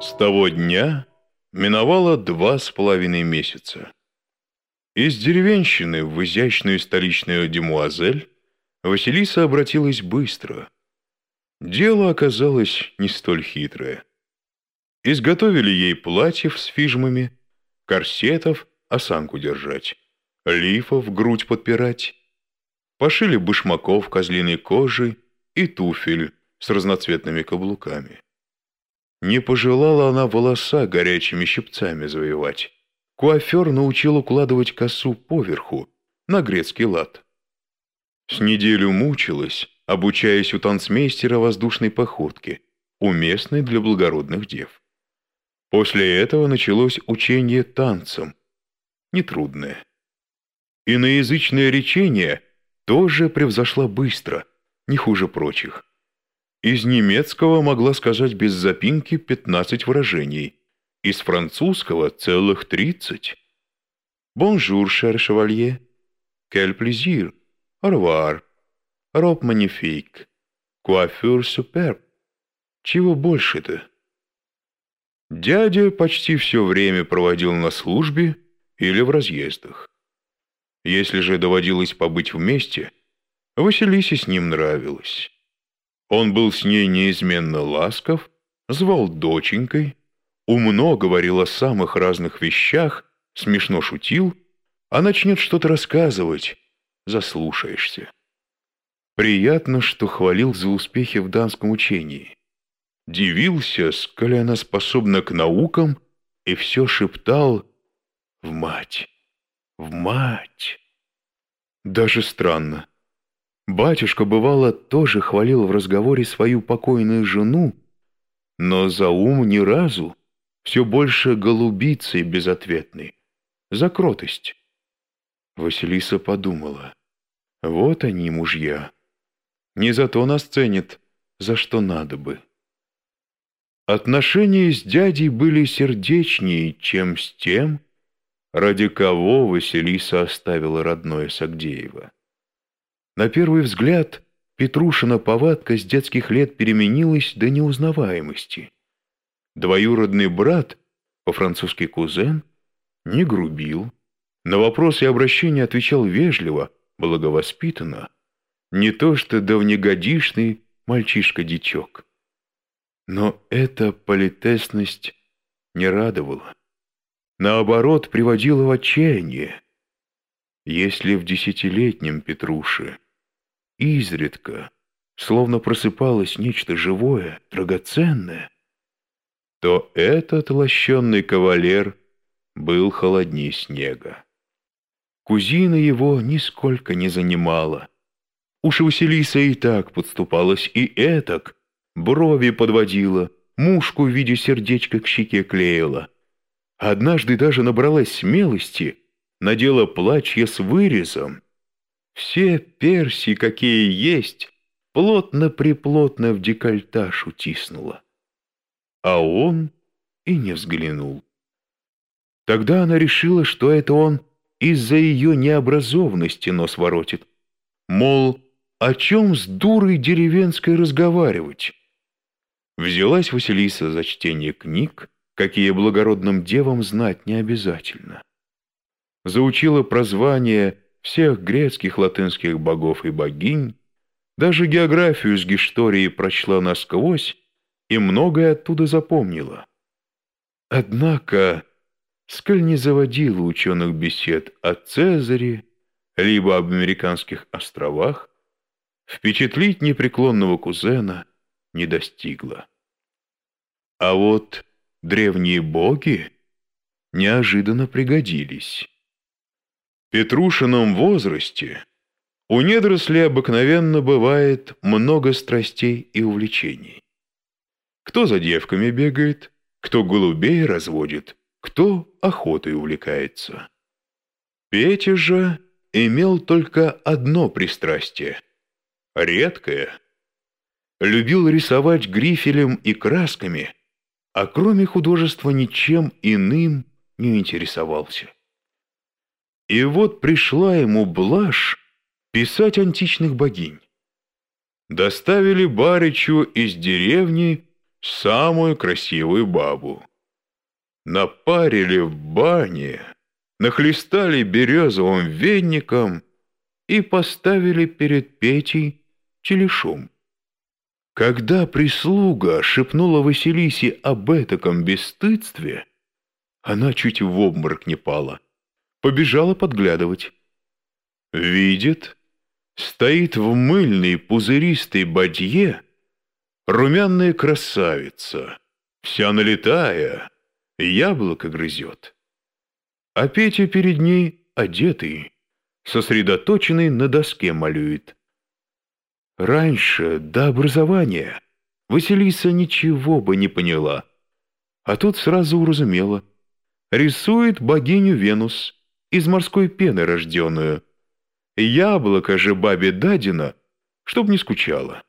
С того дня миновало два с половиной месяца. Из деревенщины в изящную столичную демуазель Василиса обратилась быстро. Дело оказалось не столь хитрое. Изготовили ей платьев с фижмами, корсетов, осанку держать, лифов грудь подпирать, пошили башмаков козлиной кожи и туфель с разноцветными каблуками. Не пожелала она волоса горячими щипцами завоевать. Куафер научил укладывать косу поверху, на грецкий лад. С неделю мучилась, обучаясь у танцмейстера воздушной походки, уместной для благородных дев. После этого началось учение танцам, нетрудное. Иноязычное речение тоже превзошла быстро, не хуже прочих. Из немецкого могла сказать без запинки 15 выражений, из французского целых 30. «Bonjour, cher chevalier», «Quel plaisir», «Au revoir», «Robe magnifique», «Coiffure superbe». Чего больше-то? Дядя почти все время проводил на службе или в разъездах. Если же доводилось побыть вместе, Василисе с ним нравилось. Он был с ней неизменно ласков, звал доченькой, умно говорил о самых разных вещах, смешно шутил, а начнет что-то рассказывать, заслушаешься. Приятно, что хвалил за успехи в данском учении. Дивился, сколь она способна к наукам, и все шептал «в мать, в мать». Даже странно. Батюшка, бывало, тоже хвалил в разговоре свою покойную жену, но за ум ни разу, все больше голубицей безответной, за кротость. Василиса подумала, вот они, мужья, не за то нас ценят, за что надо бы. Отношения с дядей были сердечнее, чем с тем, ради кого Василиса оставила родное Сагдеева. На первый взгляд Петрушина повадка с детских лет переменилась до неузнаваемости. Двоюродный брат, по-французски кузен, не грубил, на вопросы и обращения отвечал вежливо, благовоспитанно, не то что давнегодишный мальчишка-дичок. Но эта политесность не радовала. Наоборот, приводила в отчаяние. Если в десятилетнем Петруше изредка, словно просыпалось нечто живое, драгоценное, то этот лощенный кавалер был холодней снега. Кузина его нисколько не занимала. Уж Василиса и так подступалась, и этак, брови подводила, мушку в виде сердечка к щеке клеила. Однажды даже набралась смелости, надела платье с вырезом, все перси, какие есть, плотно-приплотно в декольтаж утиснула. А он и не взглянул. Тогда она решила, что это он из-за ее необразованности нос воротит. Мол, о чем с дурой деревенской разговаривать? Взялась Василиса за чтение книг, какие благородным девам знать не обязательно. Заучила прозвание всех грецких латынских богов и богинь, даже географию с Гештории прочла насквозь и многое оттуда запомнила. Однако, сколь не заводила ученых бесед о Цезаре, либо об американских островах, впечатлить непреклонного кузена не достигла. А вот древние боги неожиданно пригодились. Петрушином возрасте у недорослей обыкновенно бывает много страстей и увлечений. Кто за девками бегает, кто голубей разводит, кто охотой увлекается. Петя же имел только одно пристрастие — редкое. Любил рисовать грифелем и красками, а кроме художества ничем иным не интересовался. И вот пришла ему блажь писать античных богинь. Доставили Баричу из деревни самую красивую бабу. Напарили в бане, нахлестали березовым венником и поставили перед Петей телешум. Когда прислуга шепнула Василисе об этаком бесстыдстве, она чуть в обморок не пала. Побежала подглядывать. Видит, стоит в мыльной пузыристой бадье румяная красавица, вся налетая, яблоко грызет. А Петя перед ней одетый, сосредоточенный на доске малюет. Раньше, до образования, Василиса ничего бы не поняла, а тут сразу уразумела. Рисует богиню Венус, из морской пены рожденную. Яблоко же бабе дадено, чтоб не скучала.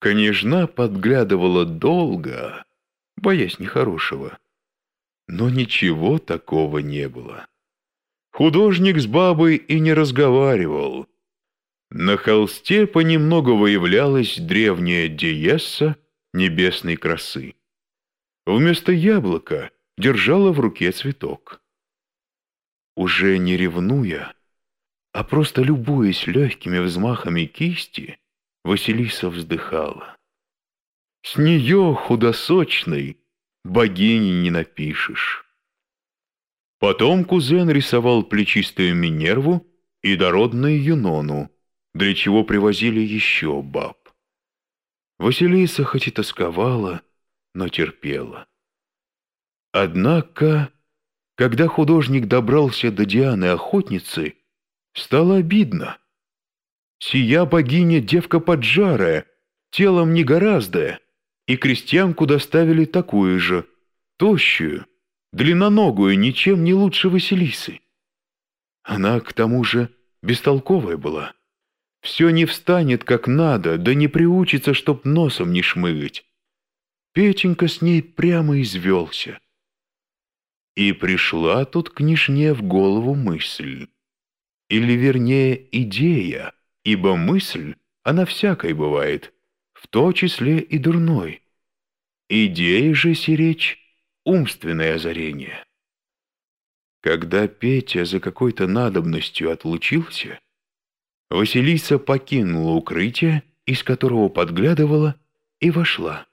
Княжна подглядывала долго, боясь нехорошего. Но ничего такого не было. Художник с бабой и не разговаривал. На холсте понемногу выявлялась древняя диесса небесной красы. Вместо яблока держала в руке цветок. Уже не ревнуя, а просто любуясь легкими взмахами кисти, Василиса вздыхала. С нее, худосочной, богини не напишешь. Потом кузен рисовал плечистую Минерву и дородную Юнону, для чего привозили еще баб. Василиса хоть и тосковала, но терпела. Однако, когда художник добрался до Дианы-охотницы, стало обидно. Сия богиня девка поджарая, телом не гораздо, и крестьянку доставили такую же, тощую, длинноногую, ничем не лучше Василисы. Она, к тому же, бестолковая была. Все не встанет как надо, да не приучится, чтоб носом не шмыгать. Петенька с ней прямо извелся. И пришла тут княжне в голову мысль. Или, вернее, идея, ибо мысль, она всякой бывает, в то числе и дурной. Идея же сиречь — умственное озарение. Когда Петя за какой-то надобностью отлучился, Василиса покинула укрытие, из которого подглядывала, и вошла.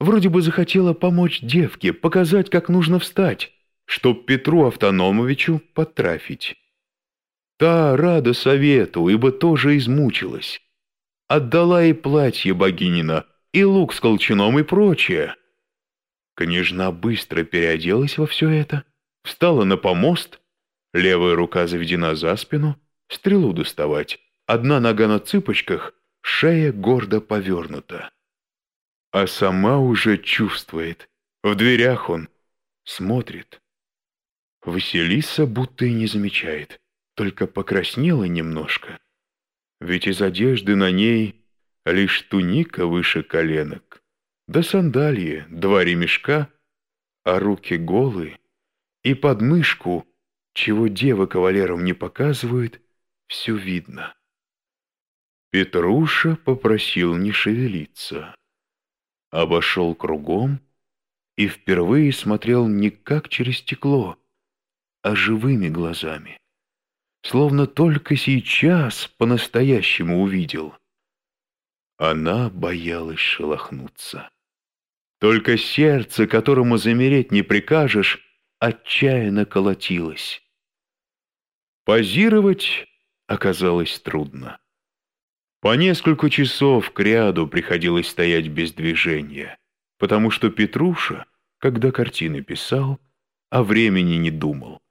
Вроде бы захотела помочь девке, показать, как нужно встать, чтоб Петру Автономовичу потрафить. Та рада совету, ибо тоже измучилась отдала и платье богинина, и лук с колчаном, и прочее. Княжна быстро переоделась во все это, встала на помост, левая рука заведена за спину, стрелу доставать, одна нога на цыпочках, шея гордо повернута. А сама уже чувствует, в дверях он, смотрит. Василиса будто и не замечает, только покраснела немножко ведь из одежды на ней лишь туника выше коленок, да сандалии, два ремешка, а руки голые, и под мышку, чего девы кавалерам не показывают, все видно. Петруша попросил не шевелиться. Обошел кругом и впервые смотрел не как через стекло, а живыми глазами словно только сейчас по-настоящему увидел. Она боялась шелохнуться. Только сердце, которому замереть не прикажешь, отчаянно колотилось. Позировать оказалось трудно. По несколько часов к ряду приходилось стоять без движения, потому что Петруша, когда картины писал, о времени не думал.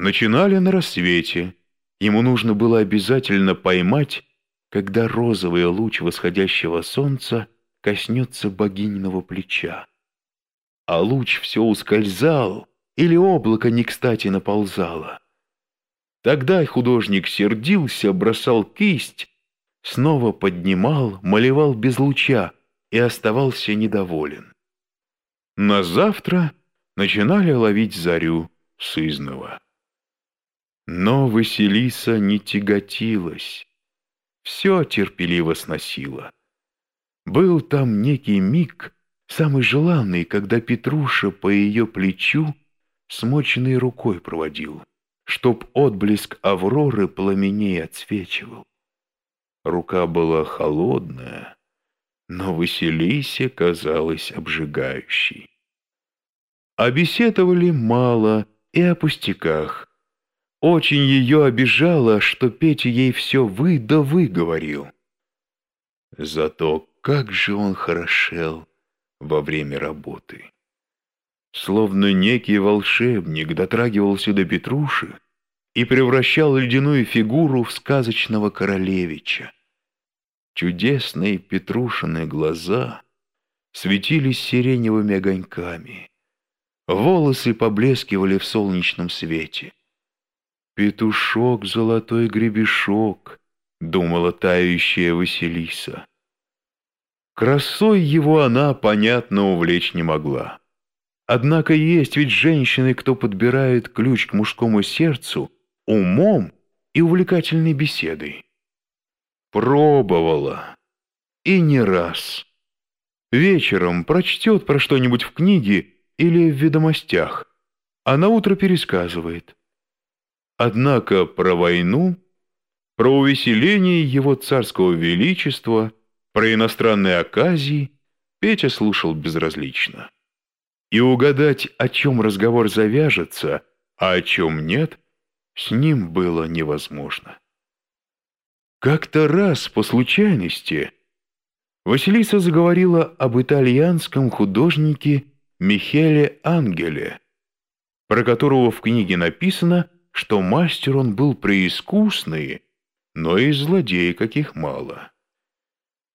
Начинали на рассвете. Ему нужно было обязательно поймать, когда розовый луч восходящего солнца коснется богининого плеча. А луч все ускользал, или облако не кстати наползало. Тогда художник сердился, бросал кисть, снова поднимал, малевал без луча и оставался недоволен. На завтра начинали ловить зарю сызного. Но Василиса не тяготилась, все терпеливо сносила. Был там некий миг, самый желанный, когда Петруша по ее плечу смоченной рукой проводил, чтоб отблеск авроры пламеней отсвечивал. Рука была холодная, но Василисе казалась обжигающей. Обеседовали мало и о пустяках. Очень ее обижало, что Петя ей все «вы» да «вы» говорил. Зато как же он хорошел во время работы. Словно некий волшебник дотрагивался до Петруши и превращал ледяную фигуру в сказочного королевича. Чудесные Петрушины глаза светились сиреневыми огоньками. Волосы поблескивали в солнечном свете. «Петушок, золотой гребешок», — думала тающая Василиса. Красой его она, понятно, увлечь не могла. Однако есть ведь женщины, кто подбирает ключ к мужскому сердцу умом и увлекательной беседой. Пробовала. И не раз. Вечером прочтет про что-нибудь в книге или в ведомостях, а на утро пересказывает. Однако про войну, про увеселение его царского величества, про иностранные оказии Петя слушал безразлично. И угадать, о чем разговор завяжется, а о чем нет, с ним было невозможно. Как-то раз, по случайности, Василиса заговорила об итальянском художнике Михеле Ангеле, про которого в книге написано, что мастер он был преискусный, но и злодей каких мало.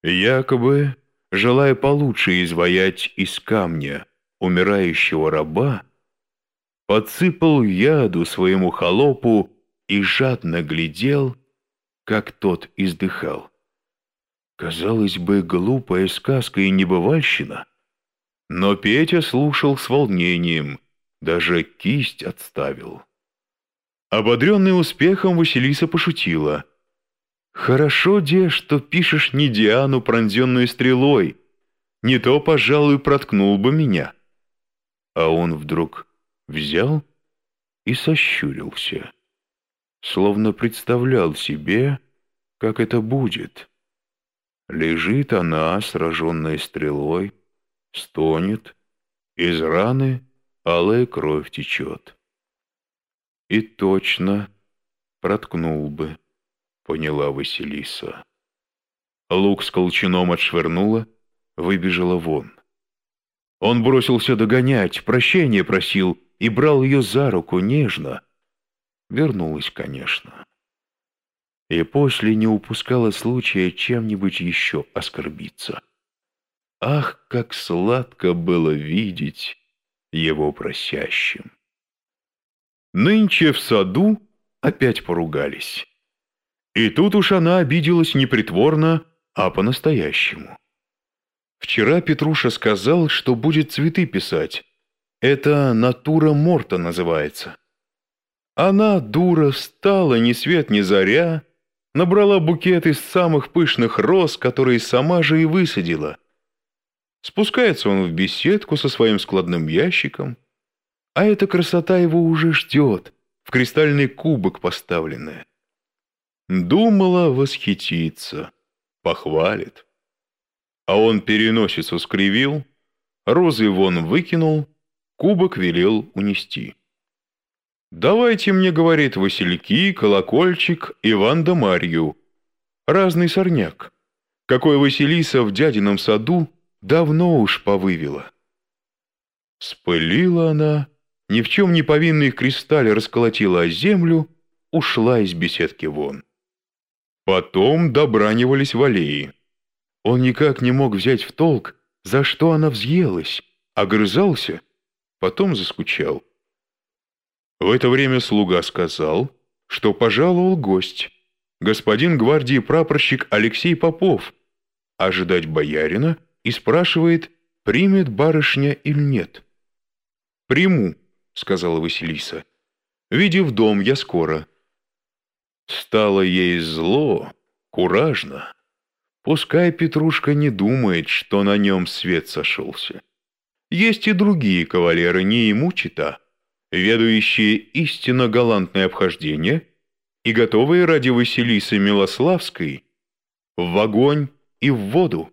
Якобы, желая получше изваять из камня умирающего раба, подсыпал яду своему холопу и жадно глядел, как тот издыхал. Казалось бы, глупая сказка и небывальщина, но Петя слушал с волнением, даже кисть отставил. Ободренный успехом, Василиса пошутила. «Хорошо, де, что пишешь не Диану, пронзенную стрелой. Не то, пожалуй, проткнул бы меня». А он вдруг взял и сощурился словно представлял себе, как это будет. Лежит она, сраженная стрелой, стонет, из раны алая кровь течет. И точно проткнул бы, поняла Василиса. Лук с колчаном отшвырнула, выбежала вон. Он бросился догонять, прощения просил и брал ее за руку нежно — Вернулась, конечно. И после не упускала случая чем-нибудь еще оскорбиться. Ах, как сладко было видеть его просящим. Нынче в саду опять поругались. И тут уж она обиделась не притворно, а по-настоящему. Вчера Петруша сказал, что будет цветы писать. Это натура Морта называется. Она, дура, встала ни свет ни заря, набрала букет из самых пышных роз, которые сама же и высадила. Спускается он в беседку со своим складным ящиком, а эта красота его уже ждет, в кристальный кубок поставленная. Думала восхититься, похвалит. А он переносицу скривил, розы вон выкинул, кубок велел унести. «Давайте мне, — говорит, — васильки, колокольчик, Иван да Марью. Разный сорняк. Какой Василиса в дядином саду давно уж повывела». Спылила она, ни в чем не повинный кристаль расколотила о землю, ушла из беседки вон. Потом добранивались в аллее. Он никак не мог взять в толк, за что она взъелась, огрызался, потом заскучал. В это время слуга сказал, что пожаловал гость, господин гвардии прапорщик Алексей Попов, ожидать боярина и спрашивает, примет барышня или нет. «Приму», — сказала Василиса. «Видев дом, я скоро». Стало ей зло, куражно. Пускай Петрушка не думает, что на нем свет сошелся. Есть и другие кавалеры, не ему чита, ведающие истинно галантное обхождение и готовые ради Василисы Милославской в огонь и в воду.